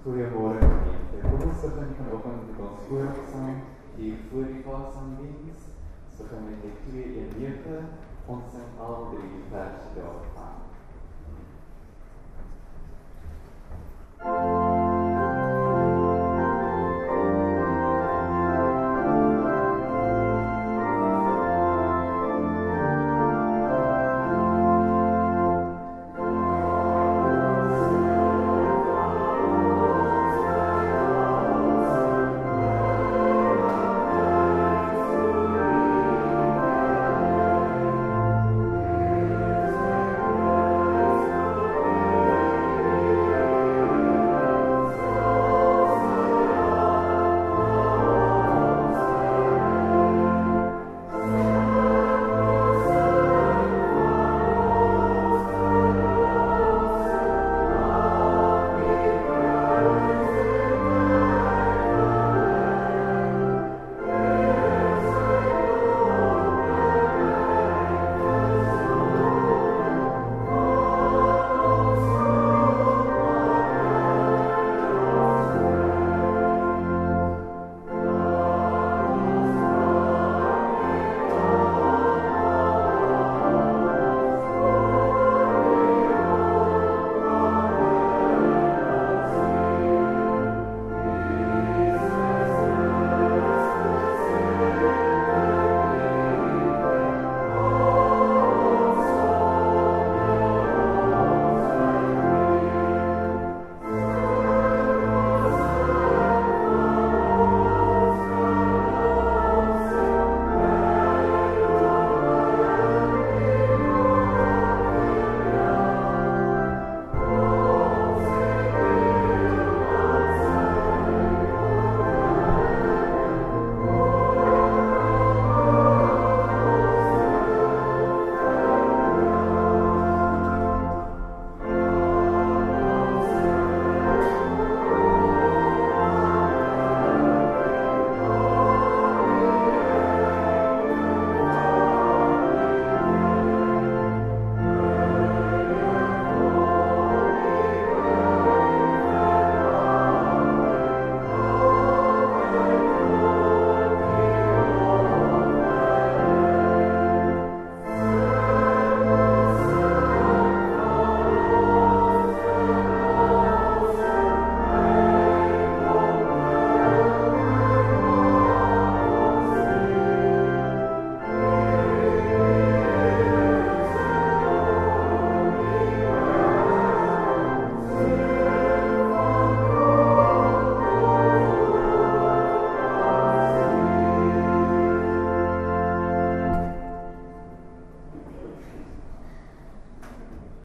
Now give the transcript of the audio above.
Goeiemôre gemeente. Kom ons begin vanoggend met ons voorgesang hier voor die Paasdiens. Ons begin met die 219. Ons sing al drie verse daarvan.